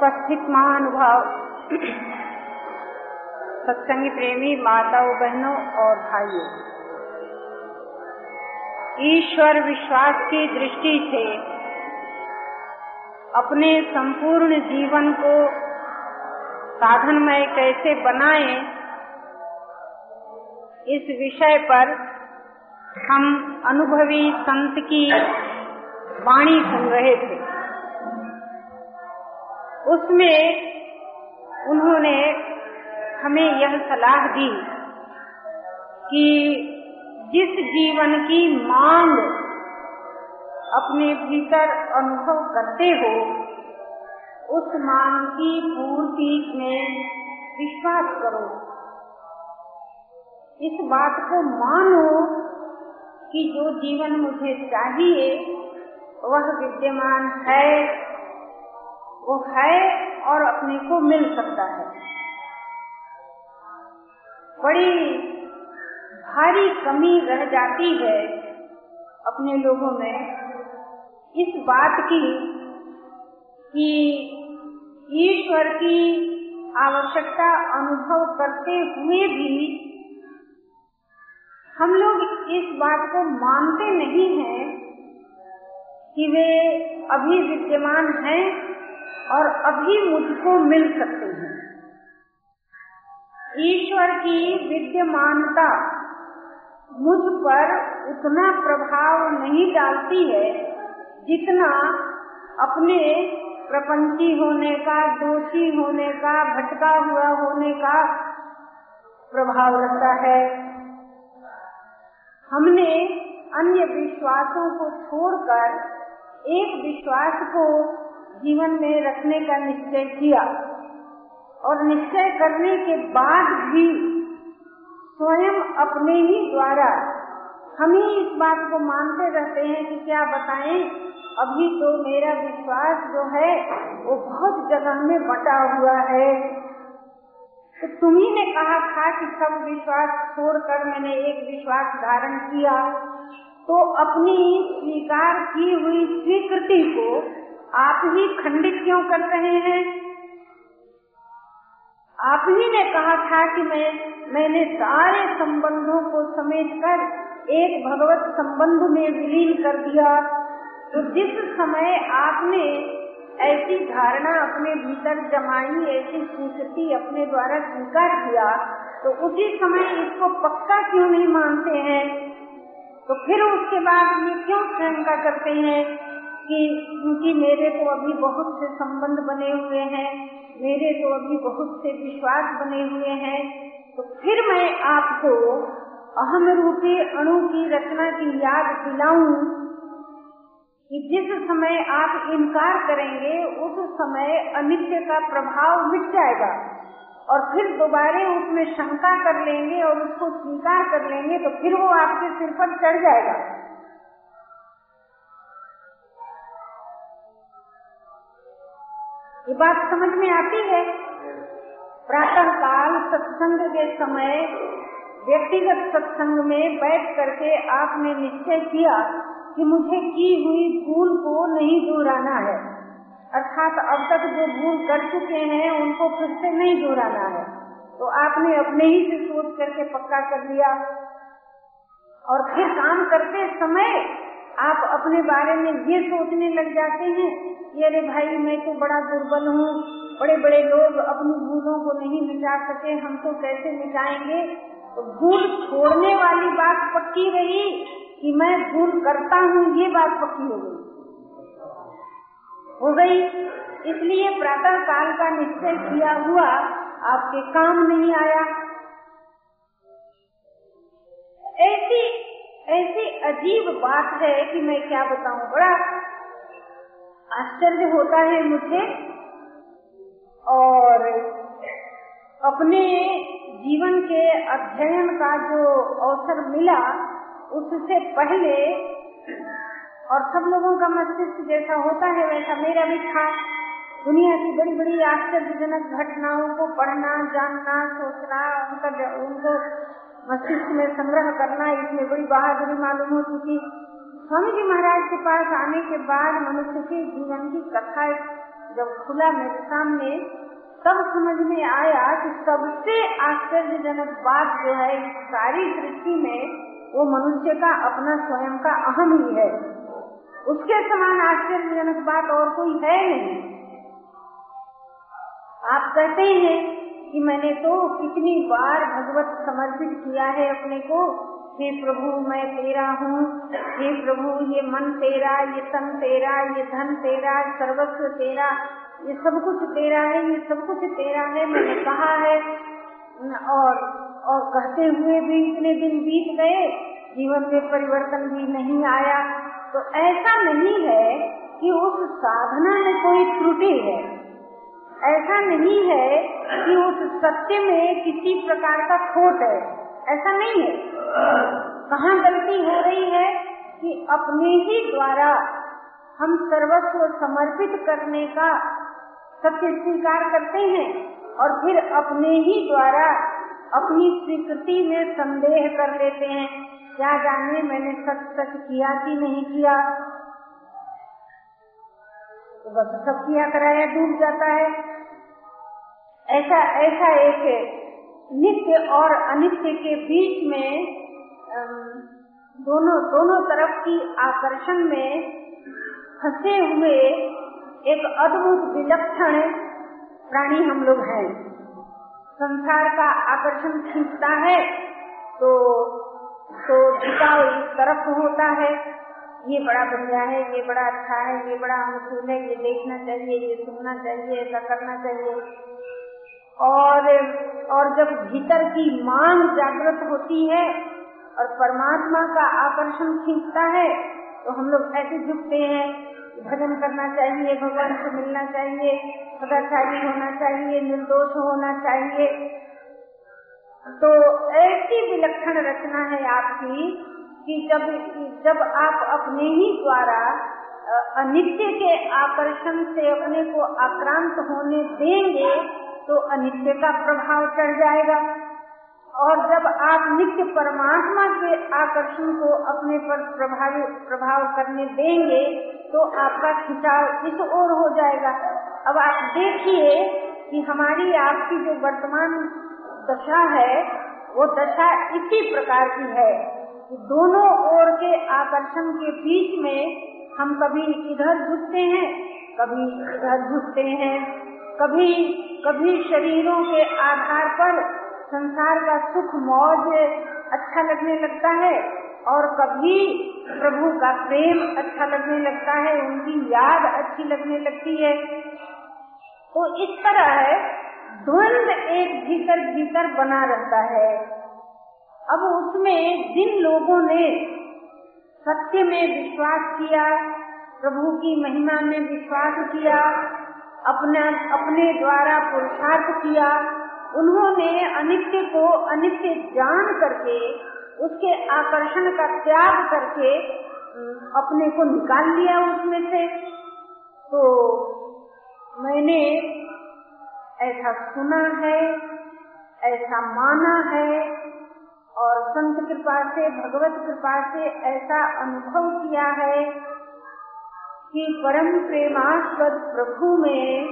उपस्थित महानुभाव सत्संग प्रेमी, माताओं, बहनों और भाइयों, ईश्वर विश्वास की दृष्टि से अपने संपूर्ण जीवन को साधनमय कैसे बनाएँ, इस विषय पर हम अनुभवी संत की वाणी सुन रहे थे। उसमें उन्होंने हमें यह सलाह दी कि जिस जीवन की मांग अपने भीतर अनुभव करते हो, उस मांग की पूर्ति में विश्वास करो। इस बात को मानो कि जो जीवन मुझे चाहिए, वह विद्यमान है। वो है और अपने को मिल सकता है। बड़ी भारी कमी रह जाती है अपने लोगों में इस बात की कि ईश्वर की आवश्यकता अनुभव करते हुए भी हम लोग इस बात को मानते नहीं हैं कि वे अभी विद्यमान हैं और अभी मुझको मिल सकते हैं। ईश्वर की विद्यमानता मुझ पर उतना प्रभाव नहीं डालती है जितना अपने प्रपंची होने का, दोषी होने का, भटका हुआ होने का प्रभाव रहता है। हमने अन्य विश्वासों को छोड़कर एक विश्वास को जीवन में रखने का निश्चय किया और निश्चय करने के बाद भी स्वयं अपने ही द्वारा हम ही इस बात को मानते रहते हैं कि क्या बताएँ? अभी तो मेरा विश्वास जो है, वो बहुत जगह में बटा हुआ है। तो तुम्ही ने कहा था कि सब विश्वास छोड़कर मैंने एक विश्वास धारण किया। तो अपनी स्वीकार की हुई स्वीकृति को आप ही खंडित क्यों कर रहे हैं? आप ही ने कहा था कि मैं, मैंने सारे संबंधों को समेट कर एक भगवत संबंध में विलीन कर दिया। तो जिस समय आपने ऐसी धारणा अपने भीतर जमाई, ऐसी स्वीकृति अपने द्वारा स्वीकार किया तो उसी समय इसको पक्का क्यों नहीं मानते हैं? तो फिर उसके बाद ये क्यों शंका करते हैं? कि क्योंकि मेरे तो अभी बहुत से संबंध बने हुए हैं, मेरे तो अभी बहुत से विश्वास बने हुए हैं तो फिर मैं आपको अहम रूपी अणु की रचना की याद दिलाऊं कि जिस समय आप इनकार करेंगे, उस समय अनित्य का प्रभाव मिट जाएगा और फिर दोबारे उसमें शंका कर लेंगे और उसको स्वीकार कर लेंगे तो फिर वो आपके सिर पर चढ़ जाएगा। ये बात समझ में आती है? प्रातः काल सत्संग के समय व्यक्तिगत सत्संग में बैठ करके आपने निश्चय किया कि मुझे की हुई भूल को नहीं दोहराना है। अर्थात अब तक जो भूल कर चुके हैं, उनको फिर से नहीं दोहराना है। तो आपने अपने ही से सोच करके पक्का कर लिया। और फिर काम करते समय आप अपने बारे में ये सोचने लग जाते हैं कि अरे भाई, मैं तो बड़ा दुर्बल हूँ बड़े बड़े लोग अपनी भूलों को नहीं मिटा सके, हम तो कैसे मिटाएँगे? तो भूल छोड़ने वाली बात पक्की रही कि मैं भूल करता हूँ, ये बात पक्की हो गई। हो गई। इसलिए प्रातः काल का निश्चय किया हुआ आपके काम नहीं आया। ऐसी अजीब बात है कि मैं क्या बताऊँ? बड़ा आश्चर्य होता है मुझे। और अपने जीवन के अध्ययन का जो अवसर मिला, उससे पहले, और सब लोगों का मस्तिष्क जैसा होता है, वैसा मेरा भी था। दुनिया की बड़ी बड़ी आश्चर्यजनक घटनाओं को पढ़ना, जानना, सोचना, उनका उनको मस्तिष्क में संग्रह करना इसमें बड़ी बहादुरी मालूम होती थी स्वामी जी महाराज के पास आने के बाद मनुष्य के जीवन की कथा जब खुला मेरे सामने, तब समझ में आया कि सबसे आश्चर्यजनक बात जो है, इस सारी सृष्टि में, वो मनुष्य का अपना स्वयं का अहम ही है। उसके समान आश्चर्यजनक बात और कोई है नहीं। आप कहते हैं कि मैंने तो कितनी बार भगवत समर्पित किया है अपने को। हे प्रभु, मैं तेरा हूँ। हे प्रभु, ये मन तेरा, ये तन तेरा, ये धन तेरा, सर्वस्व तेरा, ये सब कुछ तेरा है, ये सब कुछ तेरा है, मैंने कहा है। और और कहते हुए भी इतने दिन बीत गए, जीवन में परिवर्तन भी नहीं आया। तो ऐसा नहीं है कि उस साधना में कोई त्रुटि है। ऐसा नहीं है कि उस सत्य में किसी प्रकार का खोट है। ऐसा नहीं है। कहाँ गलती हो रही है कि अपने ही द्वारा हम सर्वस्व समर्पित करने का सत्य स्वीकार करते हैं और फिर अपने ही द्वारा अपनी स्वीकृति में संदेह कर लेते हैं। क्या जाने मैंने सच सच किया कि नहीं किया? तो बस सब किया कराया डूब जाता है। ऐसा ऐसा एक नित्य और अनित्य के बीच में दोनों दोनों तरफ़ की आकर्षण में फंसे हुए एक अद्भुत विलक्षण प्राणी हम लोग हैं। संसार का आकर्षण खींचता है तो तो झुकाव इस तरफ़ होता है। ये बड़ा बढ़िया है, ये बड़ा अच्छा है, ये बड़ा अनुकूल है, ये देखना चाहिए, ये सुनना चाहिए, ऐसा करना चाहिए। और और जब भीतर की मांग जागृत होती है और परमात्मा का आकर्षण खींचता है तो हम लोग ऐसे झुकते हैं। भजन करना चाहिए, भगवान से मिलना चाहिए, सदाचारी होना चाहिए, निर्दोष होना चाहिए। तो ऐसी विलक्षण रचना है आपकी कि जब जब आप अपने ही द्वारा अनित्य के आकर्षण से अपने को आक्रांत होने देंगे तो अनित्य का प्रभाव चढ़ जाएगा। और जब आप नित्य परमात्मा के आकर्षण को अपने पर प्रभावी, प्रभाव करने देंगे तो आपका खिंचाव इस ओर हो जाएगा। अब आप देखिए कि हमारी आपकी जो वर्तमान दशा है, वो दशा इसी प्रकार की है। दोनों ओर के आकर्षण के बीच में हम कभी इधर झुकते हैं, कभी इधर झुकते हैं, कभी कभी शरीरों के आधार पर संसार का सुख मौज अच्छा लगने लगता है और कभी प्रभु का प्रेम अच्छा लगने लगता है, उनकी याद अच्छी लगने लगती है। तो इस तरह है, द्वंद एक भीतर भीतर बना रहता है। अब उसमें जिन लोगों ने सत्य में विश्वास किया, प्रभु की महिमा में विश्वास किया, अपना, अपने द्वारा पुरुषार्थ किया, उन्होंने अनित्य को अनित्य जान करके, उसके आकर्षण का त्याग करके अपने को निकाल लिया उसमें से। तो मैंने ऐसा सुना है, ऐसा माना है और संत कृपा से, भगवत कृपा से ऐसा अनुभव किया है कि परम प्रेमास्पद प्रभु में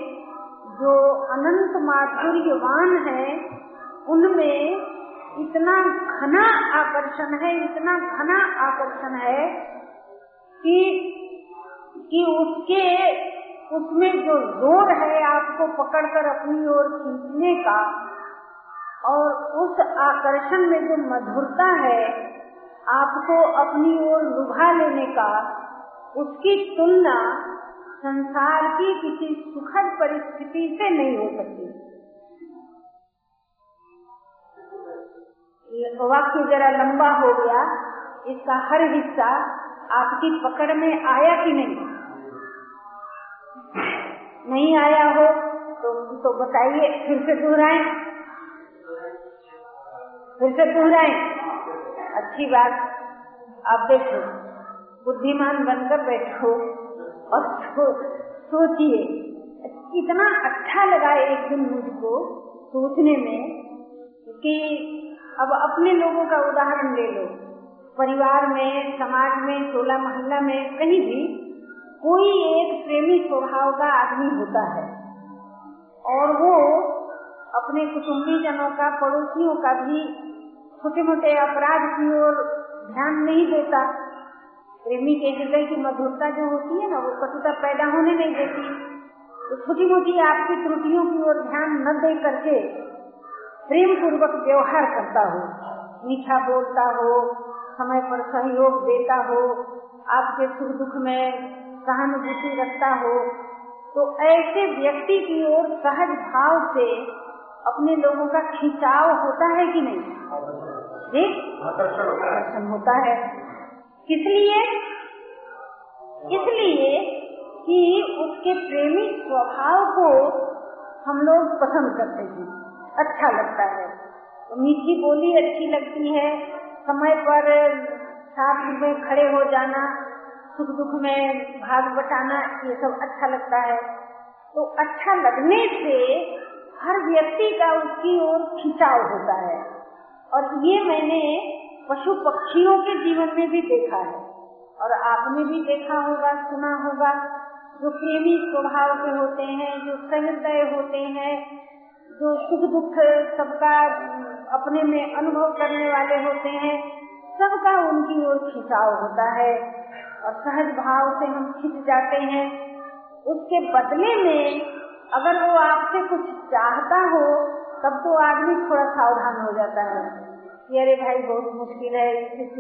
जो अनंत माधुर्यवान है, उनमें इतना घना आकर्षण है, इतना घना आकर्षण है कि कि उसके, उसमें जो ज़ोर है आपको पकड़कर अपनी ओर खींचने का और उस आकर्षण में जो मधुरता है, आपको अपनी ओर लुभा लेने का, उसकी तुलना संसार की किसी सुखद परिस्थिति से नहीं हो सकती। वाक्य जरा लंबा हो गया, इसका हर हिस्सा आपकी पकड़ में आया कि नहीं? नहीं आया हो तो तो बताइए, फिर से दोहराए। फिर से दोहराए अच्छी बात। आप देखो, बुद्धिमान बनकर बैठो और सोचिए कितना अच्छा लगा एक दिन मुझको सोचने में कि अब अपने लोगों का उदाहरण ले लो। परिवार में, समाज में टोला मोहल्ला में, कहीं भी कोई एक प्रेमी स्वभाव का आदमी होता है। और वो अपने कुटुम्बी जनों का, पड़ोसियों का भी छोटे मोटे अपराध की ओर ध्यान नहीं देता। प्रेमी के हृदय की मधुरता जो होती है ना, वो कटुता पैदा होने नहीं देती। तो छोटी मोटी आपकी त्रुटियों की ओर ध्यान न दे करके प्रेम पूर्वक व्यवहार करता हो। मीठा बोलता हो, समय पर सहयोग देता हो, आपके सुख दुख में सहानुभूति रखता हो तो ऐसे व्यक्ति की ओर सहज भाव से अपने लोगों का खिंचाव होता है कि नहीं? जी? आकर्षण होता है। किस लिए? इसलिए कि उसके प्रेमी स्वभाव को हम लोग पसंद करते हैं। अच्छा लगता है। तो मीठी बोली अच्छी लगती है। समय पर साथ में खड़े हो जाना सुख दुख में भाग बटाना ये सब अच्छा लगता है। तो अच्छा लगने से हर व्यक्ति का उसकी ओर खिंचाव होता है। और ये मैंने पशु पक्षियों के जीवन में भी देखा है। और आपने भी देखा होगा, सुना होगा, जो प्रेमी स्वभाव के होते हैं, जो सहृदय होते हैं, जो सुख दुख सबका अपने में अनुभव करने वाले होते हैं, सबका उनकी ओर खिंचाव होता है। और सहज भाव से हम खिंच जाते हैं। उसके बदले में अगर वो आपसे कुछ चाहता हो, तब तो आदमी थोड़ा सावधान हो जाता है। कि अरे भाई, बहुत मुश्किल है, इस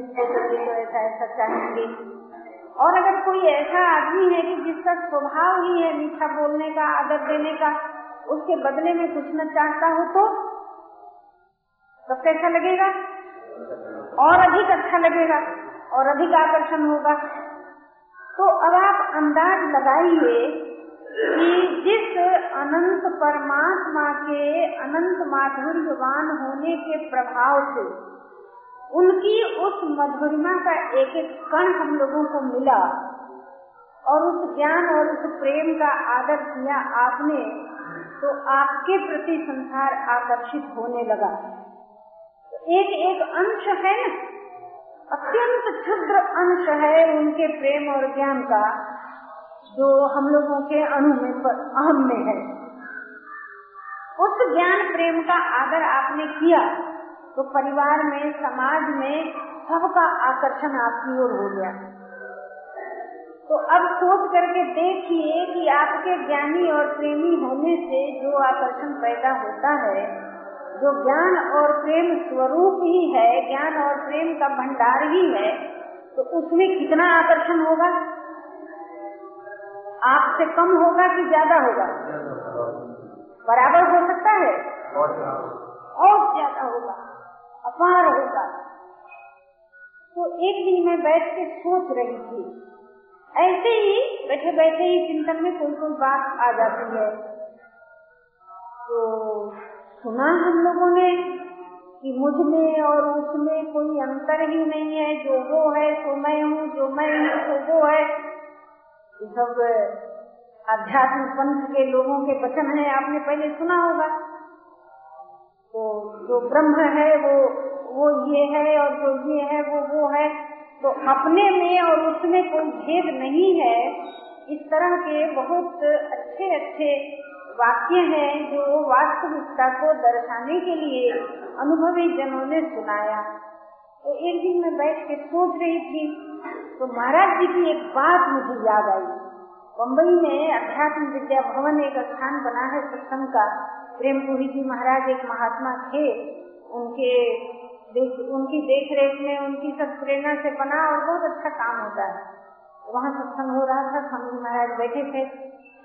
तो ऐसा ऐसा चाहेंगे। और अगर कोई ऐसा आदमी है कि जिसका स्वभाव ही है मीठा बोलने का, आदर देने का, उसके बदले में कुछ न चाहता हो तो तब कैसा लगेगा? और अधिक अच्छा लगेगा, और अधिक आकर्षण होगा। तो अब आप अंदाज लगाइए कि जिस अनंत परमात्मा के अनंत माधुर्यवान होने के प्रभाव से उनकी उस मधुरिमा का एक एक कण हम लोगों को मिला और उस ज्ञान और उस प्रेम का आदर किया आपने तो आपके प्रति संसार आकर्षित होने लगा। एक एक अंश है न? अत्यंत क्षुद्र अंश है उनके प्रेम और ज्ञान का। जो हम लोगों के अणु में अहम में है। उस ज्ञान प्रेम का आदर आपने किया तो परिवार में, समाज में सबका आकर्षण आपकी ओर हो गया। तो अब सोच करके देखिए कि आपके ज्ञानी और प्रेमी होने से जो आकर्षण पैदा होता है, जो ज्ञान और प्रेम स्वरूप ही है, ज्ञान और प्रेम का भंडार ही है तो उसमें कितना आकर्षण होगा? आपसे कम होगा कि ज़्यादा होगा? बराबर हो सकता है? और ज़्यादा होगा अपार होगा। तो एक दिन मैं बैठ के सोच रही थी। ऐसे ही बैठे बैठे ही चिंतन में कोई कोई बात आ जाती है। तो सुना हम लोगों ने कि मुझमें और उसमें कोई अंतर ही नहीं है। जो वो है तो मैं हूँ जो मैं हूँ तो वो है। ये सब अध्यात्म पंथ के लोगों के वचन है, आपने पहले सुना होगा। तो जो ब्रह्म है, वो वो ये है और जो ये है, वो वो है। तो अपने में और उसमें कोई भेद नहीं है। इस तरह के बहुत अच्छे अच्छे वाक्य हैं जो वास्तविकता को दर्शाने के लिए अनुभवी जनों ने सुनाया। तो एक दिन मैं बैठ के सोच रही थी तो महाराज जी की एक बात मुझे याद आई। बम्बई में अध्यात्म विद्या भवन एक स्थान बना है सत्संग का। प्रेमपुरी जी महाराज एक महात्मा थे। उनके देख, उनकी देख रेख में उनकी सब प्रेरणा से बना और बहुत अच्छा काम होता है। वहाँ सत्संग हो रहा था स्वामी महाराज बैठे थे।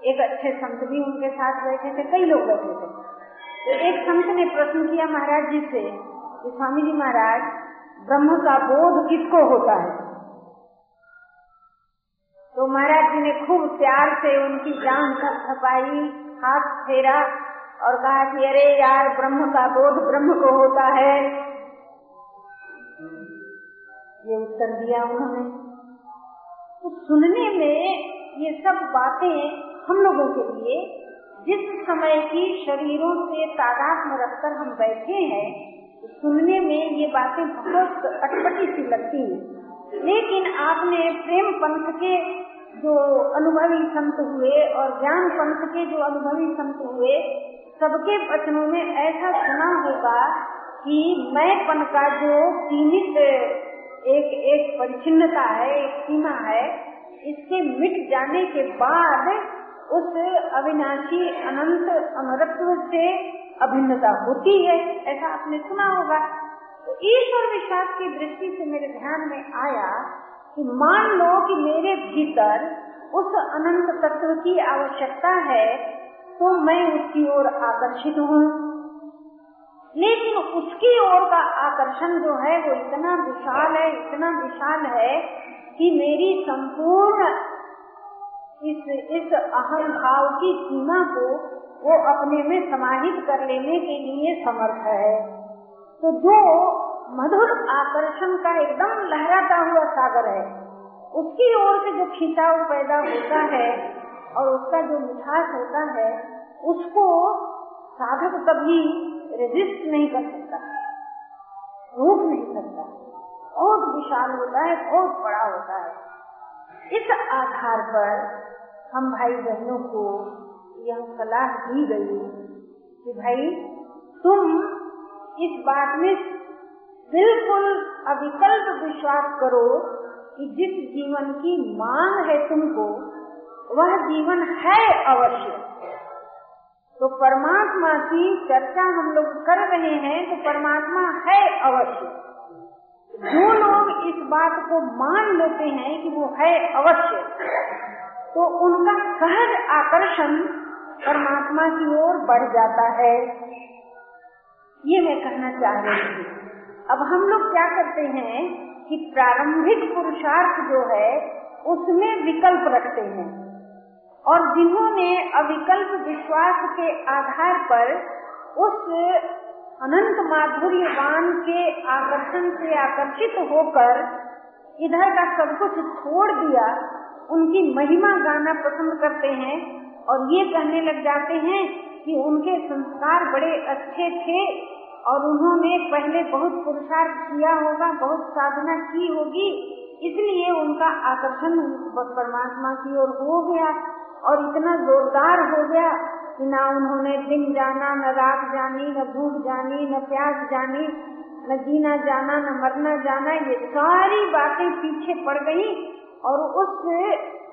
एक अच्छे संत भी उनके साथ बैठे थे कई लोग बैठे थे। तो एक संत ने प्रश्न किया महाराज जी से कि स्वामी जी महाराज ब्रह्म का बोध किसको होता है? तो महाराज जी ने खूब प्यार से उनकी जान का थपाई हाथ फेरा और कहा कि, अरे यार, ब्रह्म का बोध ब्रह्म को होता है। ये उत्तर दिया उन्होंने। तो सुनने में ये सब बातें हम लोगों के लिए, जिस समय की शरीरों से तादाद में रखकर हम बैठे हैं, सुनने में ये बातें बहुत अटपटी सी लगती हैं। लेकिन आपने प्रेम पंथ के जो अनुभवी संत हुए और ज्ञान पंथ के जो अनुभवी संत हुए, सबके वचनों में ऐसा सुना होगा कि मैंपन का जो सीमित, एक एक परिचिनता है, एक सीमा है, इसके मिट जाने के बाद उस अविनाशी अनंत अमरत्व से अभिन्नता होती है, ऐसा आपने सुना होगा। तो ईश्वर विश्वास की दृष्टि से मेरे ध्यान में आया कि मान लो कि मेरे भीतर उस अनंत तत्व की आवश्यकता है तो मैं उसकी ओर आकर्षित हूँ। लेकिन उसकी ओर का आकर्षण जो है, वो इतना विशाल है, इतना विशाल है कि मेरी संपूर्ण इस इस अहम भाव की सीमा को वो अपने में समाहित कर लेने के लिए समर्थ है। तो जो मधुर आकर्षण का एकदम लहराता हुआ सागर है। उसकी ओर से जो खिंचाव पैदा होता है और उसका जो मिठास होता है, उसको साधक कभी रेजिस्ट नहीं कर सकता, रोक नहीं सकता। बहुत विशाल होता है, बहुत बड़ा होता है। इस आधार पर हम भाई बहनों को यह सलाह दी गई कि भाई, तुम इस बात में बिल्कुल अविकल्प विश्वास करो कि जिस जीवन की मांग है तुमको, वह जीवन है अवश्य। तो परमात्मा की चर्चा हम लोग कर रहे हैं तो परमात्मा है अवश्य। जो लोग इस बात को मान लेते हैं कि वो है अवश्य तो उनका सहज आकर्षण परमात्मा की ओर बढ़ जाता है। ये मैं कहना चाह रही थी अब हम लोग क्या करते हैं कि प्रारंभिक पुरुषार्थ जो है, उसमें विकल्प रखते हैं। और जिन्होंने अविकल्प विश्वास के आधार पर उस अनंत माधुर्यवान के आकर्षण से आकर्षित होकर इधर का सब कुछ छोड़ दिया, उनकी महिमा गाना पसंद करते हैं और ये कहने लग जाते हैं कि उनके संस्कार बड़े अच्छे थे और उन्होंने पहले बहुत पुरुषार्थ किया होगा, बहुत साधना की होगी, इसलिए उनका आकर्षण परमात्मा की ओर हो गया और इतना जोरदार हो गया कि ना उन्होंने दिन जाना, न रात जानी, न धूप जानी, न प्यास जानी, न जीना जाना, न मरना जाना, ये सारी बातें पीछे पड़ गई और उस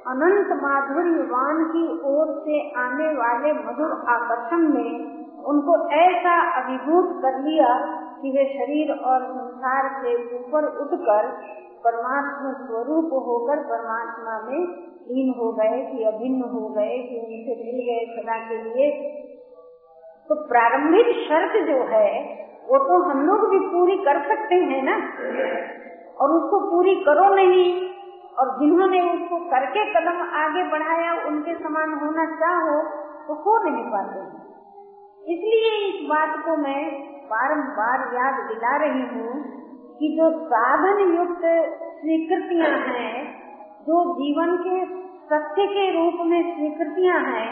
अनंत माधुर्यवान की ओर से आने वाले मधुर आकर्षण में उनको ऐसा अभिभूत कर लिया कि वे शरीर और संसार से ऊपर उठकर परमात्मा स्वरूप होकर परमात्मा में लीन हो गए, कि अभिन्न हो गए, कि उनसे मिल गए सदा के लिए। तो प्रारंभिक शर्त जो है, वो तो हम लोग भी पूरी कर सकते हैं ना? और उसको पूरी करो नहीं, और जिन्होंने उसको करके कदम आगे बढ़ाया, उनके समान होना चाहो तो हो नहीं पाते। इसलिए इस बात को मैं बारंबार याद दिला रही हूँ कि जो साधन युक्त स्वीकृतियाँ हैं, जो जीवन के सत्य के रूप में स्वीकृतियाँ हैं,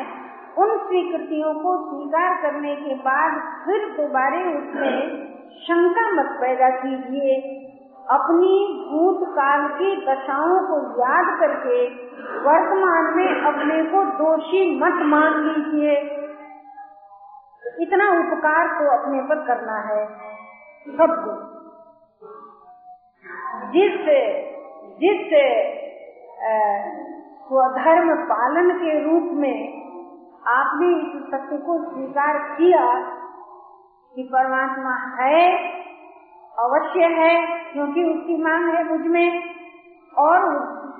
उन स्वीकृतियों को स्वीकार करने के बाद फिर दोबारे उसमें शंका मत पैदा कीजिए। अपनी भूतकाल की दशाओं को याद करके वर्तमान में अपने को दोषी मत मान लीजिए। इतना उपकार तो अपने पर करना है, सबको। जिस जिस स्वधर्म पालन के रूप में आपने इस सत्य को स्वीकार किया कि परमात्मा है, अवश्य है, क्योंकि उसकी मांग है मुझमें, और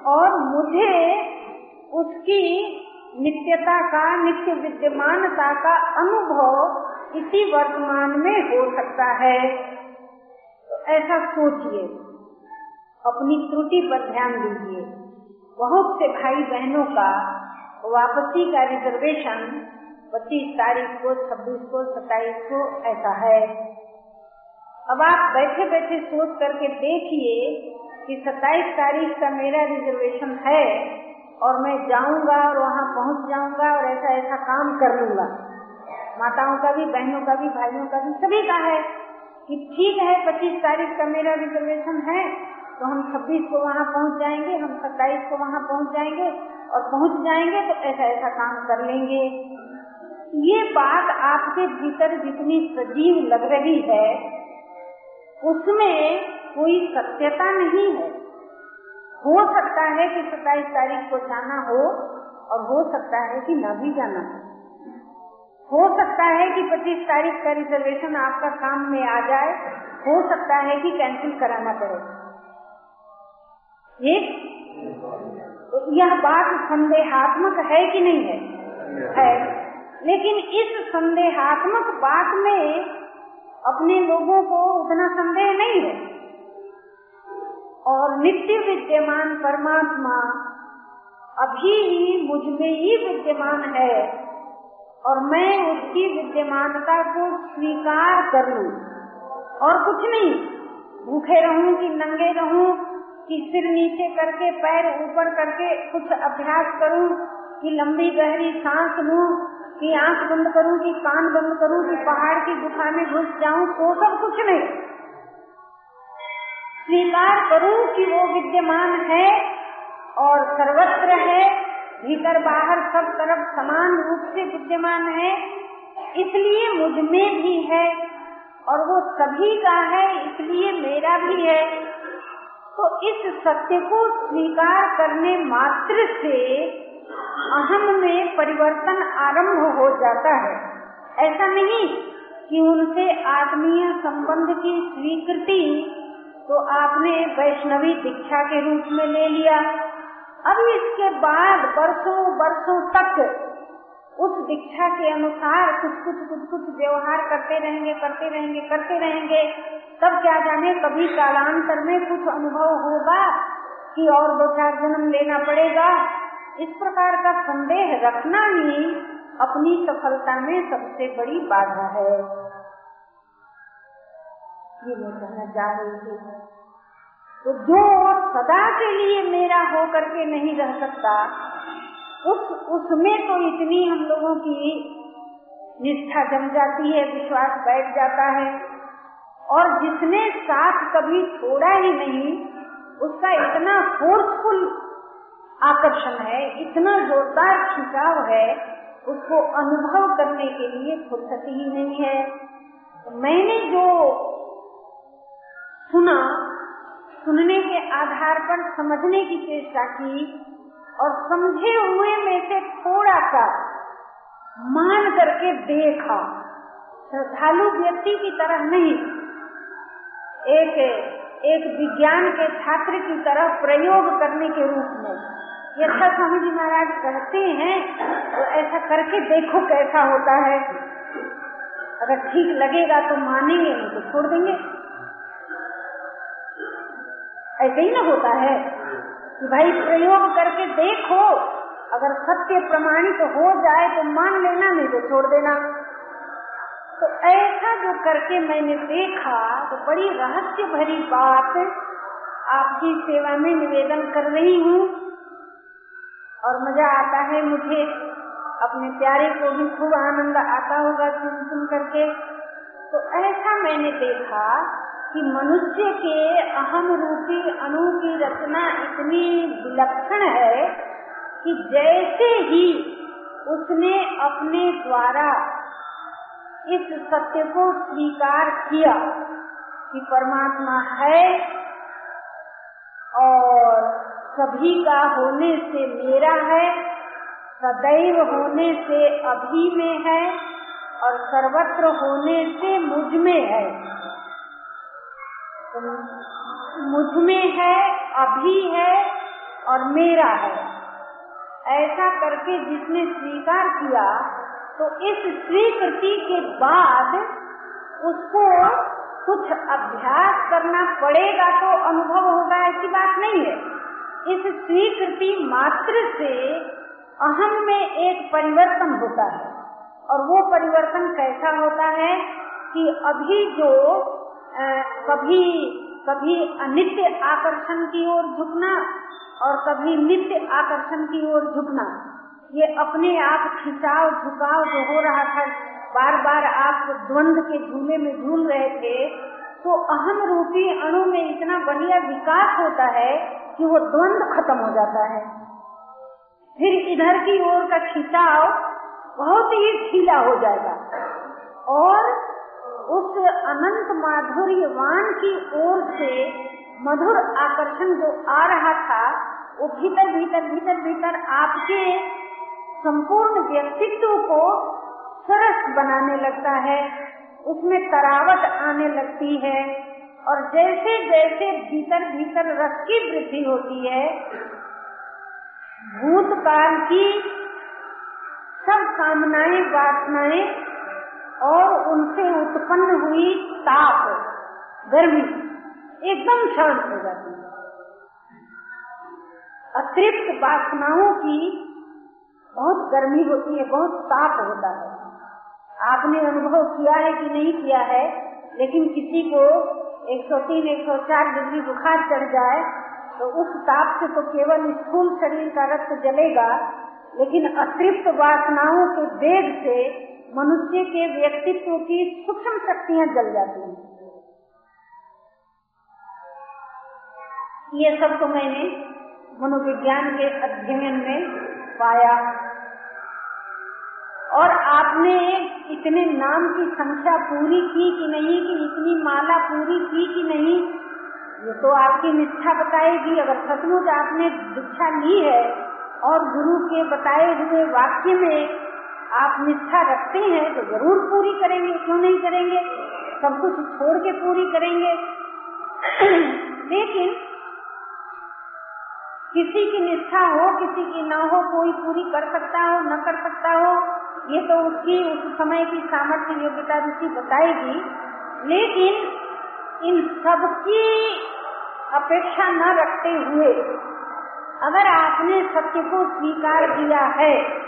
और मुझे उसकी नित्यता का, नित्य विद्यमानता का अनुभव इसी वर्तमान में हो सकता है। तो ऐसा सोचिए। अपनी त्रुटि पर ध्यान दीजिए। बहुत से भाई बहनों का वापसी का रिजर्वेशन पच्चीस तारीख को, छब्बीस को, सत्ताईस को ऐसा है। अब आप बैठे बैठे सोच करके देखिए कि सत्ताईस तारीख का मेरा रिजर्वेशन है। और मैं जाऊँगा और वहाँ पहुँच जाऊँगा और ऐसा ऐसा काम कर लूँगा। माताओं का भी, बहनों का भी, भाइयों का भी, सभी का है कि ठीक है, पच्चीस तारीख का मेरा रिजर्वेशन है तो हम छब्बीस को वहाँ पहुँच जाएँगे, हम सत्ताईस को वहाँ पहुँच जाएँगे और पहुँच जाएँगे तो ऐसा ऐसा काम कर लेंगे। ये बात आपके भीतर जितनी सजीव लग रही है, उसमें कोई सत्यता नहीं है। हो सकता है कि सत्ताईस तारीख को जाना हो और हो सकता है कि न भी जाना हो। हो सकता है कि पच्चीस तारीख का रिजर्वेशन आपका काम में आ जाए। हो सकता है कि कैंसिल कराना पड़े। ये यह बात संदेहात्मक है कि नहीं है? है। लेकिन इस संदेहात्मक बात में अपने लोगों को उतना संदेह नहीं है। और नित्य विद्यमान परमात्मा अभी ही मुझमें ही विद्यमान है और मैं उसकी विद्यमानता को स्वीकार कर। लूँ और कुछ नहीं, भूखे रहूँ कि नंगे रहूँ, कि सिर नीचे करके, पैर ऊपर करके कुछ अभ्यास करूँ, कि लंबी गहरी सांस लूँ, कि आँख बंद करूँ, कि कान बंद करूँ, कि पहाड़ की गुफा में घुस जाऊँ तो सब कुछ नहीं। स्वीकार करूँ कि वो विद्यमान है और सर्वत्र है, भीतर बाहर सब तरफ़ समान रूप से विद्यमान है, इसलिए मुझमें भी है और वो सभी का है, इसलिए मेरा भी है। तो इस सत्य को स्वीकार करने मात्र से अहम में परिवर्तन आरंभ हो जाता है। ऐसा नहीं कि उनसे आत्मीय संबंध की स्वीकृति तो आपने वैष्णवी दीक्षा के रूप में ले लिया। अब इसके बाद वर्षों वर्षों तक उस दीक्षा के अनुसार कुछ कुछ कुछ कुछ व्यवहार करते रहेंगे करते रहेंगे करते रहेंगे। तब क्या जाने, कभी कालांतर में कुछ अनुभव होगा कि और दो चार जन्म लेना पड़ेगा। इस प्रकार का संदेह रखना ही अपनी सफलता में सबसे बड़ी बाधा है। ये मैं कहना चाह रही थी तो जो सदा के लिए मेरा हो करके नहीं रह सकता। उस, उसमें तो इतनी हम लोगों की निष्ठा जम जाती है, विश्वास बैठ जाता है। और जिसने साथ कभी छोड़ा ही नहीं, उसका इतना फोर्सफुल आकर्षण है, इतना जोरदार खिंचाव है, उसको अनुभव करने के लिए फुर्सत ही नहीं है। मैंने जो सुना, सुनने के आधार पर समझने की चेष्टा की और समझे हुए में से थोड़ा सा मान करके देखा। श्रद्धालु व्यक्ति की तरह नहीं। एक एक विज्ञान के छात्र की तरह प्रयोग करने के रूप में। यथा स्वामी जी महाराज कहते हैं तो ऐसा करके देखो कैसा होता है। अगर ठीक लगेगा तो मानेंगे नहीं तो छोड़ देंगे। ऐसे ही ना होता है कि भाई प्रयोग करके देखो, अगर सत्य प्रमाणित तो हो जाए तो मान लेना, नहीं तो छोड़ देना। तो ऐसा जो करके मैंने देखा तो बड़ी रहस्य भरी बात आपकी सेवा में निवेदन कर रही हूँ। और मज़ा आता है मुझे, अपने प्यारे को भी खूब आनंद आता होगा सुन सुन करके। तो ऐसा मैंने देखा कि मनुष्य के अहम रूपी अणु की रचना इतनी विलक्षण है कि जैसे ही उसने अपने द्वारा इस सत्य को स्वीकार किया कि परमात्मा है और सभी का होने से मेरा है, सदैव होने से अभी में है और सर्वत्र होने से मुझमें है। मुझमें है, अभी है और मेरा है। ऐसा करके जिसने स्वीकार किया तो इस स्वीकृति के बाद उसको कुछ अभ्यास करना पड़ेगा तो अनुभव होगा, ऐसी बात नहीं है। इस स्वीकृति मात्र से अहम में एक परिवर्तन होता है। और वो परिवर्तन कैसा होता है कि अभी जो कभी कभी अनित्य आकर्षण की ओर झुकना और कभी नित्य आकर्षण की ओर झुकना। ये अपने आप खिंचाव, झुकाव जो हो रहा था बार बार आप द्वंद के झूले में झूल रहे थे तो तो अहम रूपी अणु में इतना बढ़िया विकास होता है कि वो द्वंद खत्म हो जाता है। फिर इधर की ओर का खिंचाव बहुत ही ढीला हो जाएगा। और उस अनंत माधुर्यवान की ओर से मधुर आकर्षण जो आ रहा था, वो भीतर भीतर भीतर भीतर आपके संपूर्ण व्यक्तित्व को सरस बनाने लगता है। उसमें तरावट आने लगती है और जैसे जैसे भीतर भीतर रस की वृद्धि होती है, भूतकाल की सब कामनाएँ, वासनाएँ और उनसे उत्पन्न हुई ताप गर्मी एकदम शांत हो जाती है। अतिरिक्त वासनाओं की बहुत गर्मी होती है बहुत ताप होता है। आपने अनुभव किया है कि नहीं किया है लेकिन किसी को 103, 104 डिग्री बुखार चढ़ जाए तो उस ताप से तो केवल स्थूल शरीर का रक्त जलेगा लेकिन अतृप्त वासनाओं के वेग से मनुष्य के व्यक्तित्व की सूक्ष्म शक्तियाँ जल जाती हैं। ये सब तो मैंने मनोविज्ञान के अध्ययन में पाया। और आपने इतने नाम की संख्या पूरी की कि नहीं, कि इतनी माला पूरी की कि नहीं, ये तो आपकी निष्ठा बताएगी। अगर सचमुच आपने दीक्षा ली है और गुरु के बताए हुए वाक्य में आप निष्ठा रखते हैं तो ज़रूर पूरी करेंगे, क्यों नहीं करेंगे? सब कुछ छोड़ के पूरी करेंगे। लेकिन किसी की निष्ठा हो, किसी की ना हो, कोई पूरी कर सकता हो, न कर सकता हो, ये तो उसकी, उस समय की सामर्थ्य योग्यता रुचि बताएगी। लेकिन इन सब की अपेक्षा न रखते हुए, अगर आपने सत्य को स्वीकार किया है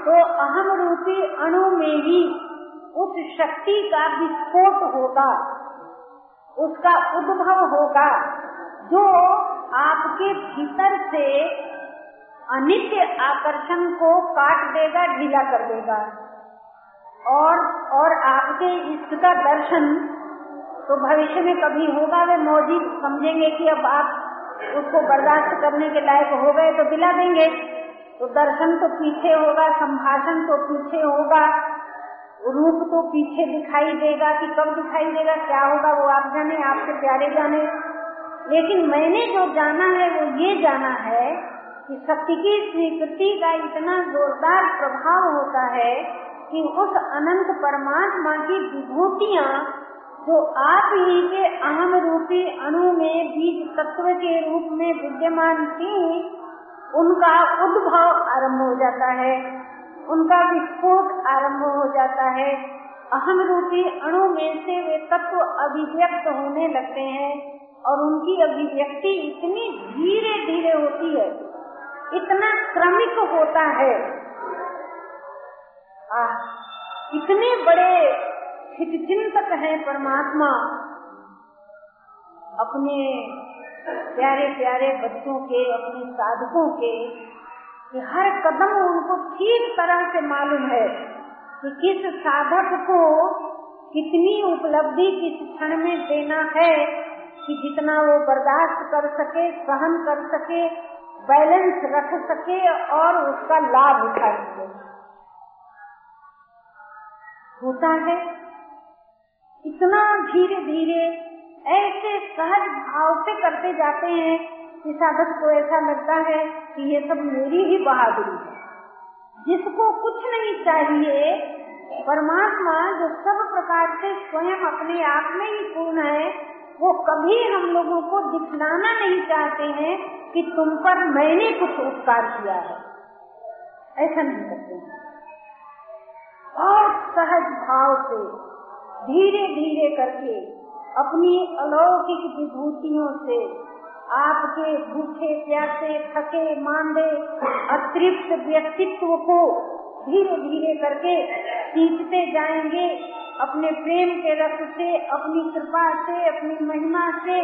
तो अहम रूपी अणु में ही उस शक्ति का विस्फोट होगा, उसका उद्भव होगा, जो आपके भीतर से अनित्य आकर्षण को काट देगा, ढीला कर देगा। और और आपके इष्ट का दर्शन तो भविष्य में कभी होगा, वे मौजी समझेंगे कि अब आप उसको बर्दाश्त करने के लायक हो गए तो दिला देंगे। तो दर्शन तो पीछे होगा, संभाषण तो पीछे होगा, रूप तो पीछे दिखाई देगा कि कब दिखाई देगा, क्या होगा, वो आप जाने आपसे प्यारे जाने। लेकिन मैंने जो जाना है, वो ये जाना है कि शक्ति की स्वीकृति का इतना जोरदार प्रभाव होता है कि उस अनंत परमात्मा की विभूतियाँ जो आप ही के अहम रूपी अणु में, बीज तत्व के रूप में विद्यमान थी उनका उद्भव आरंभ हो जाता है। उनका विस्फोट आरंभ हो जाता है। अहम रूपी अणु में से वे तत्व अभिव्यक्त होने लगते हैं और उनकी अभिव्यक्ति इतनी धीरे धीरे होती है। इतना क्रमिक होता है। आ, इतने बड़े हित चिंतक हैं परमात्मा। अपने प्यारे प्यारे बच्चों के, अपने साधकों के, कि हर कदम उनको ठीक तरह से मालूम है कि किस साधक को कितनी उपलब्धि किस क्षण में देना है कि जितना वो बर्दाश्त कर सके, सहन कर सके, बैलेंस रख सके और उसका लाभ उठा सके। होता है, इतना धीरे धीरे ऐसे सहज भाव से करते जाते हैं कि साधक को ऐसा लगता है कि ये सब मेरी ही बहादुरी है। जिसको कुछ नहीं चाहिए, परमात्मा जो सब प्रकार से स्वयं अपने आप में ही पूर्ण है, वो कभी हम लोगों को दिखलाना नहीं चाहते हैं कि तुम पर मैंने कुछ उपकार किया है। ऐसा नहीं करते और सहज भाव से धीरे धीरे करके अपनी अलौकिक विभूतियों से, आपके भूखे, प्यासे, थके, मांदे, अतृप्त व्यक्तित्व को धीरे धीरे करके सींचते जाएँगे, अपने प्रेम के रस से, अपनी कृपा से, अपनी महिमा से,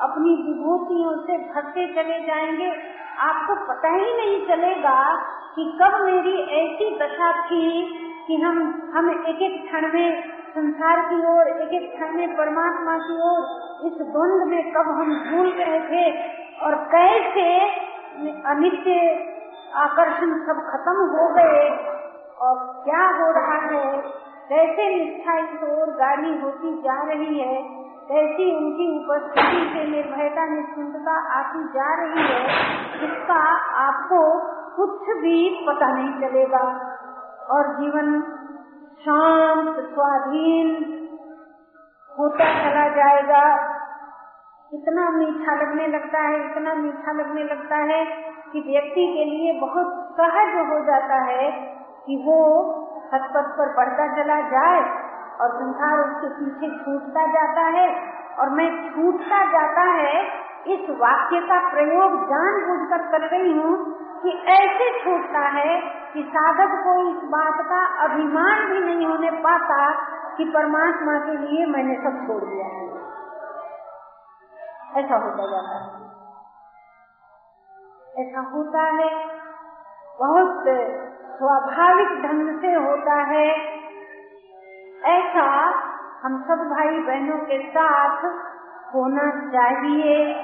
अपनी विभूतियों से भरते चले जाएँगे। आपको पता ही नहीं चलेगा कि कब मेरी ऐसी दशा थी कि हम हम एक एक क्षण में संसार की ओर एक एक क्षण में परमात्मा की ओर, इस द्वंद में कब हम भूल रहे थे और कैसे अनित्य आकर्षण सब खत्म हो गए और क्या हो रहा है? कैसे निष्ठा इस ओर गाड़ी होती जा रही है? कैसी उनकी उपस्थिति से निर्भयता निश्चिंतता आती जा रही है? इसका आपको कुछ भी पता नहीं चलेगा। और जीवन शांत, स्वाधीन होता चला जाएगा। इतना मीठा लगने लगता है, इतना मीठा लगने लगता है कि व्यक्ति के लिए बहुत सहज हो जाता है कि वो हथपथ पर बढ़ता चला जाए और संसार उसके पीछे छूटता जाता है और मैं छूटता जाता है, इस वाक्य का प्रयोग जानबूझकर कर रही हूँ। कि ऐसे छूटता है कि साधक को इस बात का अभिमान भी नहीं होने पाता कि परमात्मा के लिए मैंने सब छोड़ दिया है। ऐसा होता जाता है। ऐसा होता है। बहुत स्वाभाविक ढंग से होता है। ऐसा हम सब भाई बहनों के साथ होना चाहिए।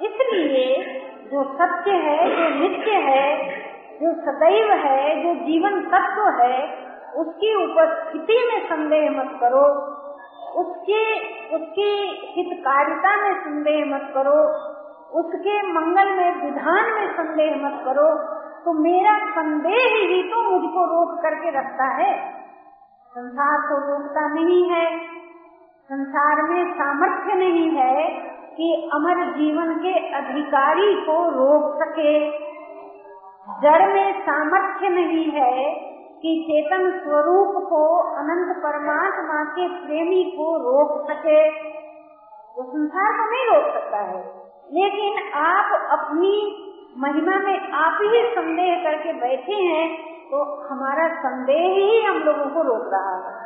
इसलिए जो सत्य है, जो नित्य है, जो सदैव है, जो जीवन तत्व है, उसकी उपस्थिति में संदेह मत करो। उसके, उसकी हितकारिता में संदेह मत करो। उसके मंगल में, विधान में संदेह मत करो। तो मेरा संदेह ही तो मुझको रोक करके रखता है। संसार को रोकता नहीं है। संसार में सामर्थ्य नहीं है। कि अमर जीवन के अधिकारी को रोक सके। जड़ में सामर्थ्य नहीं है कि चेतन स्वरूप को, अनंत परमात्मा के प्रेमी को रोक सके। वो संसार को नहीं रोक सकता है। लेकिन आप अपनी महिमा में आप ही संदेह करके बैठे हैं तो हमारा संदेह ही हम लोगों को रोक रहा है।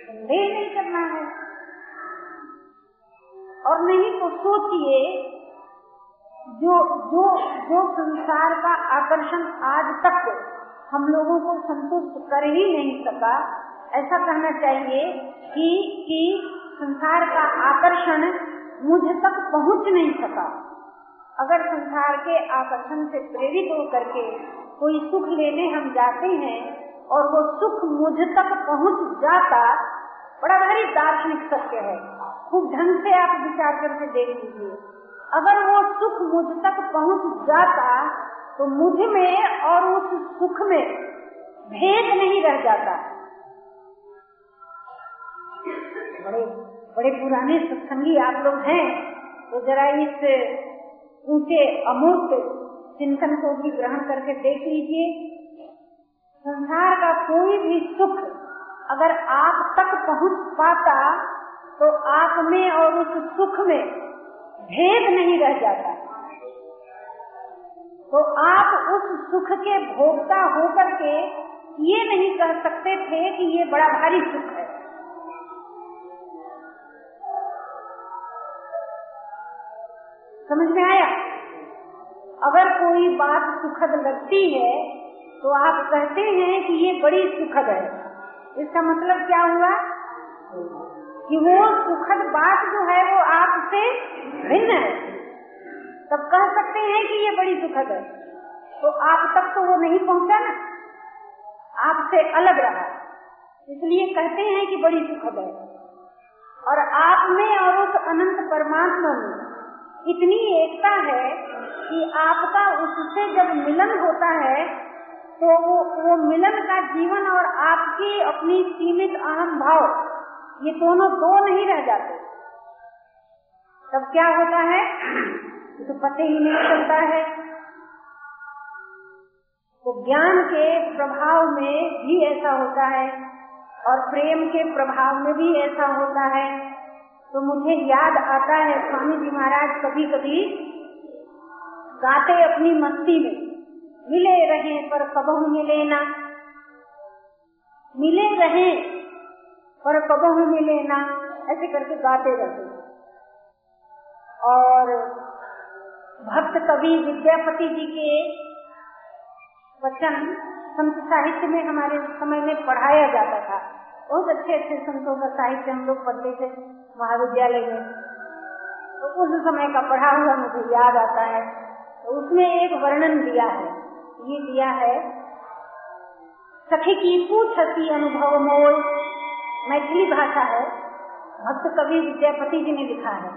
संदेह नहीं करना है। और नहीं तो सोचिए, जो जो जो संसार का आकर्षण आज तक हम लोगों को संतुष्ट कर ही नहीं सका, ऐसा कहना चाहिए कि कि संसार का आकर्षण मुझ तक पहुँच नहीं सका। अगर संसार के आकर्षण से प्रेरित होकर के कोई सुख लेने हम जाते हैं और वो सुख मुझ तक पहुँच जाता, बड़ा भारी दार्शनिक सत्य है। खूब ढंग से आप विचार करके देख लीजिए। अगर वो सुख मुझ तक पहुँच जाता तो मुझमें और उस सुख में भेद नहीं रह जाता। बड़े बड़े पुराने सत्संगी आप लोग हैं तो जरा इस ऊँचे अमूर्त चिंतन को भी ग्रहण करके देख लीजिए। संसार का कोई भी सुख अगर आप तक पहुँच पाता तो आप में और उस सुख में भेद नहीं रह जाता। तो आप उस सुख के भोगता होकर के ये नहीं कह सकते थे कि ये बड़ा भारी सुख है। समझ में आया? अगर कोई बात सुखद लगती है तो आप कहते हैं कि ये बड़ी सुखद है। इसका मतलब क्या हुआ? कि वो सुखद बात जो है वो आपसे भिन्न है। तब कह सकते हैं कि ये बड़ी सुखद है। तो आप तक तो वो नहीं पहुँचा ना। आपसे अलग रहा। इसलिए कहते हैं कि बड़ी सुखद है। और आप में और उस अनंत परमात्मा में इतनी एकता है कि आपका उससे जब मिलन होता है तो वो वो मिलन का जीवन और आपकी अपनी सीमित अहम भाव ये दोनों दो नहीं रह जाते। तब क्या होता है? तो पते ही नहीं चलता है। तो ज्ञान के प्रभाव में भी ऐसा होता है और प्रेम के प्रभाव में भी ऐसा होता है। तो मुझे याद आता है, स्वामी जी महाराज कभी कभी गाते अपनी मस्ती में, मिले रहे पर कबहू मिले ना। मिले रहे पर कबहू मिले ना ऐसे करके गाते रहते और भक्त कवि विद्यापति जी के वचन संत साहित्य में हमारे समय में पढ़ाया जाता था। बहुत अच्छे अच्छे संतों का साहित्य हम लोग पढ़ते थे महाविद्यालय में। तो उस समय का पढ़ा हुआ मुझे याद आता है। तो उसमें एक वर्णन दिया है। ये दिया है, सखी की पूछ अनुभव मोल मैथिली भाषा है, भक्त कवि विद्यापति जी ने लिखा है।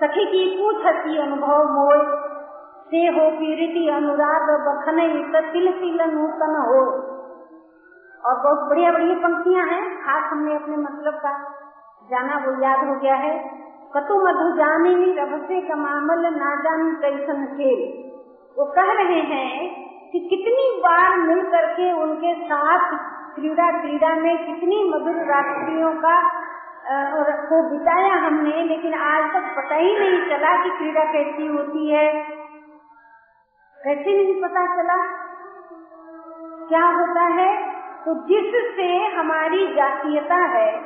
सखी की पूछ हसी अनुभव मोल, से हो पीड़िति अनुराग बखन तिल तिल नूतन हो। और बहुत बढ़िया बढ़िया पंक्तियाँ हैं, खास हमने अपने मतलब का जाना वो याद हो गया है। कतु मधु जानी रब से कमामल, ना जान कैसन खेल। वो कह रहे हैं कि कितनी बार मिल करके उनके साथ क्रीड़ा क्रीड़ा में कितनी मधुर रात्रियों का और को बिताया हमने, लेकिन आज तक पता ही नहीं चला कि क्रीड़ा कैसी होती है। कैसे नहीं पता चला? क्या होता है? तो जिससे हमारी जातीयता है,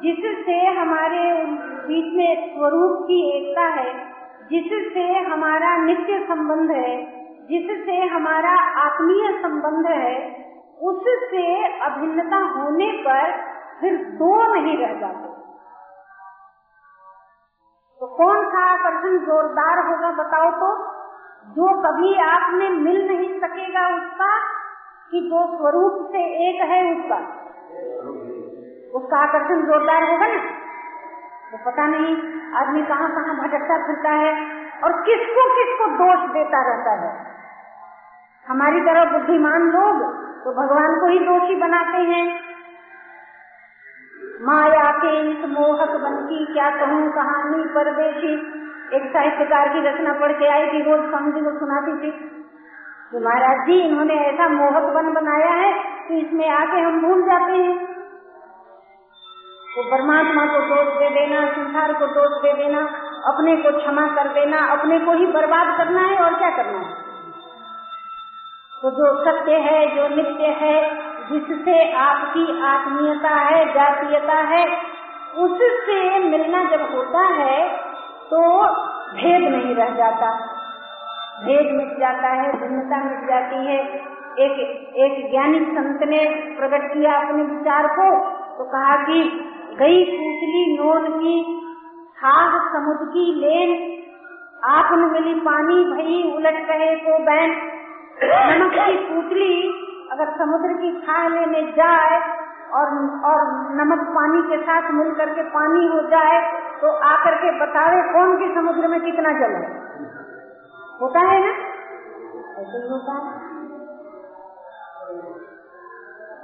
जिससे हमारे बीच में स्वरूप की एकता है, जिससे हमारा नित्य संबंध है, जिससे हमारा आत्मीय संबंध है उससे अभिन्नता होने पर फिर दो नहीं रह जाते। तो कौन सा आकर्षण जोरदार होगा बताओ तो? जो कभी आप में मिल नहीं सकेगा उसका कि जो स्वरूप से एक है उसका। उसका आकर्षण जोरदार होगा ना? तो पता नहीं आदमी कहाँ कहाँ भटकता फिरता है और किसको किसको दोष देता रहता है। हमारी तरह बुद्धिमान लोग तो भगवान को ही दोषी बनाते हैं। माया के इस मोहक बन की क्या कहूँ कहानी परदेशी? एक साहित्यकार की रचना पढ़ के आई थी, रोज स्वामी को सुनाती थी। कि महाराज जी, इन्होंने ऐसा मोहक बन बनाया है कि इसमें आके हम भूल जाते हैं। तो परमात्मा को दोष दे देना, संसार को दोष दे देना, अपने को क्षमा कर देना, अपने को ही बर्बाद करना है और क्या करना है? तो जो सत्य है, जो नित्य है, जिससे आपकी आत्मीयता है, जातीयता है, उससे मिलना जब होता है तो भेद नहीं रह जाता। भेद मिट जाता है, भिन्नता मिट जाती है। एक एक ज्ञानी संत ने प्रकट किया अपने विचार को तो कहा कि गई सूचली नोन की खाग समुद्र की लेन आप मिली पानी, भई उलट कहे को बैन। नमक की पूतली अगर समुद्र की छाया लेने जाए और और नमक पानी के साथ मिल करके पानी हो जाए तो आकर के बतावे कौन की समुद्र में कितना जल है। होता है ना? ऐसे ही होता है।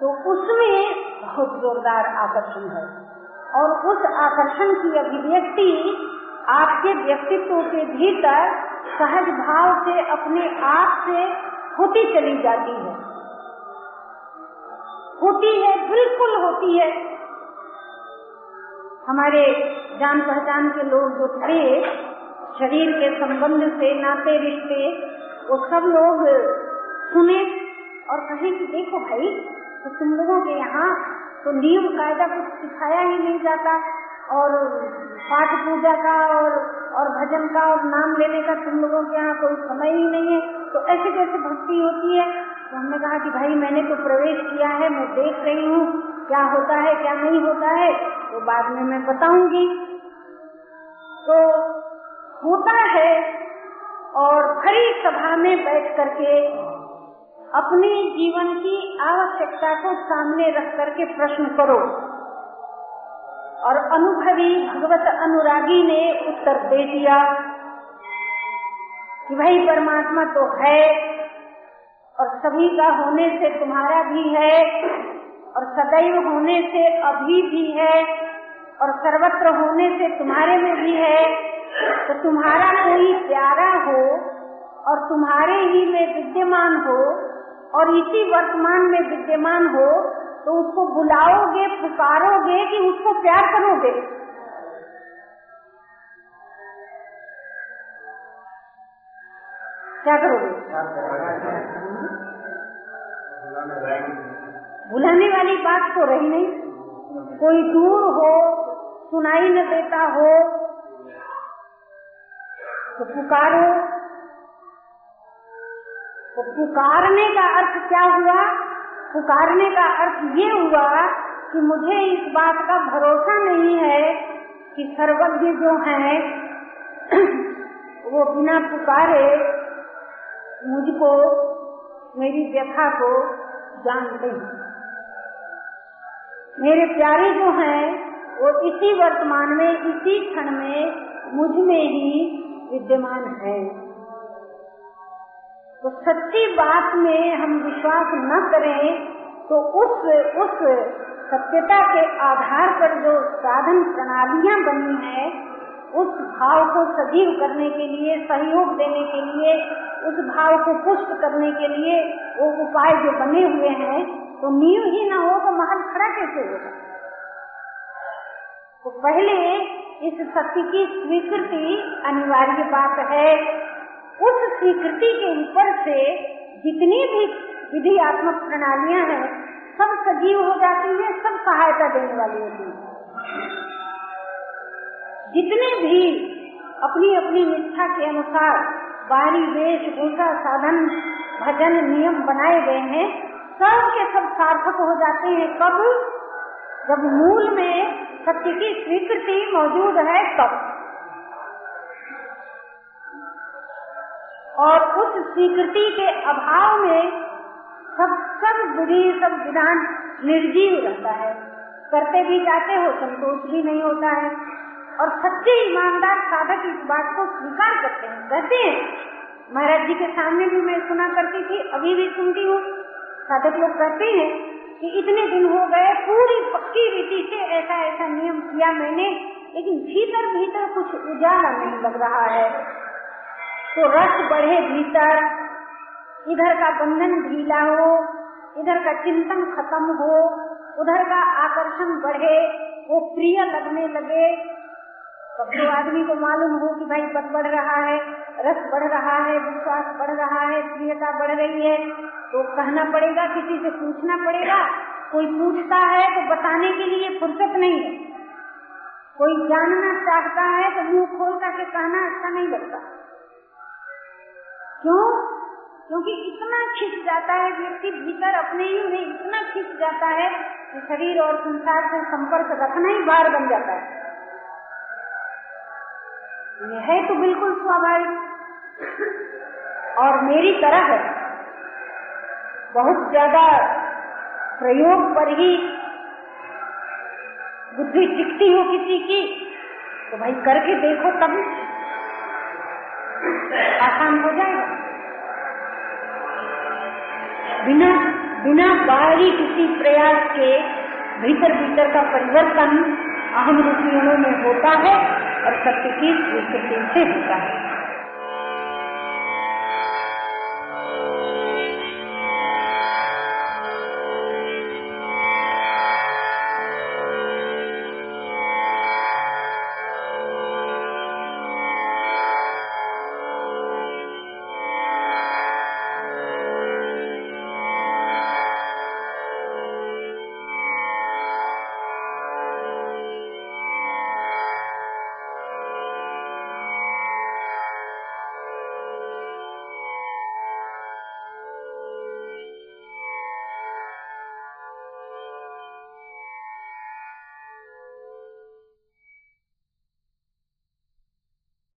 तो उसमें बहुत जोरदार आकर्षण है। और उस आकर्षण की अभिव्यक्ति आपके व्यक्तित्व के भीतर सहज भाव से, अपने आप से होती चली जाती है। होती है, बिल्कुल होती है। हमारे जान पहचान के लोग जो थे, शरीर के संबंध से, नाते, रिश्ते, वो सब लोग सुने और कहे कि देखो भाई तो तुम लोगों के यहाँ तो नियम कायदा कुछ सिखाया ही नहीं जाता और पाठ पूजा का और और भजन का और नाम लेने का तुम लोगों के यहाँ कोई समय ही नहीं है। तो ऐसे कैसे भक्ति होती है तो हमने कहा कि भाई मैंने तो प्रवेश किया है, मैं देख रही हूँ क्या होता है, क्या नहीं होता है तो बाद में मैं बताऊँगी। तो होता है और खड़ी सभा में बैठ करके अपने जीवन की आवश्यकता को सामने रख करके प्रश्न करो। और अनुभवी भगवत अनुरागी ने उत्तर दे दिया। कि भाई परमात्मा तो है और सभी का होने से तुम्हारा भी है और सदैव होने से अभी भी है और सर्वत्र होने से तुम्हारे में भी है तो तुम्हारा कोई प्यारा हो और तुम्हारे ही में विद्यमान हो और इसी वर्तमान में विद्यमान हो तो उसको बुलाओगे, पुकारोगे कि उसको प्यार करोगे। क्या करोगे? बुलाने वाली बात तो रही नहीं। कोई दूर हो, सुनाई न देता हो तो पुकारो। तो पुकारने का अर्थ क्या हुआ? पुकारने का अर्थ ये हुआ कि मुझे इस बात का भरोसा नहीं है कि सर्वज्ञ जो है, वो बिना पुकारे मुझको, मेरी व्यथा को जानते हैं मेरे प्यारे जो हैं, वो इसी वर्तमान में, इसी क्षण में मुझमें ही विद्यमान है। तो सच्ची बात में हम विश्वास न करें तो उस उस सत्यता के आधार पर जो साधन प्रणालियाँ बनी है उस भाव को सजीव करने के लिए, सहयोग देने के लिए, उस भाव को पुष्ट करने के लिए वो उपाय जो बने हुए हैं तो नींव ही न हो तो महल खड़ा कैसे होगा? तो पहले इस सत्य की स्वीकृति अनिवार्य बात है। उस स्वीकृति के ऊपर से जितनी भी विधियात्मक प्रणालियाँ हैं, सब सजीव हो जाती है, सब सहायता देने वाली होती है। जितने भी अपनी अपनी निष्ठा के अनुसार बाहरी वेश भूषा साधन, भजन, नियम बनाए गए हैं, सब के सब सार्थक हो जाते हैं। कब? जब मूल में सत्य की स्वीकृति मौजूद है, तब। और उस स्वीकृति के अभाव में सब सब विधि सब विधान निर्जीव रहता है। करते भी जाते हो, संतोष भी नहीं होता है। और सच्चे ईमानदार साधक इस बात को स्वीकार करते हैं। कहते हैं, महाराज जी के सामने भी मैं सुना करती थी, अभी भी सुनती हूँ। साधक लोग कहते हैं कि इतने दिन हो गए, पूरी पक्की रीति से ऐसा ऐसा नियम किया मैंने, लेकिन भीतर भीतर कुछ उजाला नहीं लग रहा है। तो रस बढ़े भीतर, इधर का बंधन ढीला हो, इधर का चिंतन खत्म हो, उधर का आकर्षण बढ़े, वो प्रिय लगने लगे तब तो आदमी को मालूम हो कि भाई पद बढ़ रहा है, रस बढ़ रहा है, विश्वास बढ़ रहा है, प्रियता बढ़ रही है तो कहना पड़ेगा, किसी से पूछना पड़ेगा। कोई पूछता है तो बताने के लिए फुर्सत नहीं है। कोई जानना चाहता है तो मुँह खोल करके कहना अच्छा नहीं लगता। क्यों? क्योंकि इतना खिंच जाता है, व्यक्ति भीतर अपने ही में इतना खिंच जाता है कि शरीर और संसार से संपर्क रखना ही बार बन जाता है। यह है तो बिल्कुल स्वाभाविक। और मेरी तरह है। बहुत ज़्यादा प्रयोग पर ही बुद्धि टिकती हो किसी की तो भाई करके देखो तब आसान हो जाएगा। बिना बिना बाहरी किसी प्रयास के भीतर भीतर का परिवर्तन अहम रूपी में होता है। और सत्य की स्वीकृति से होता है।